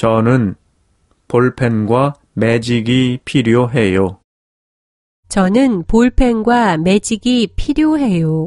저는 볼펜과 매직이 필요해요. 저는 볼펜과 매직이 필요해요.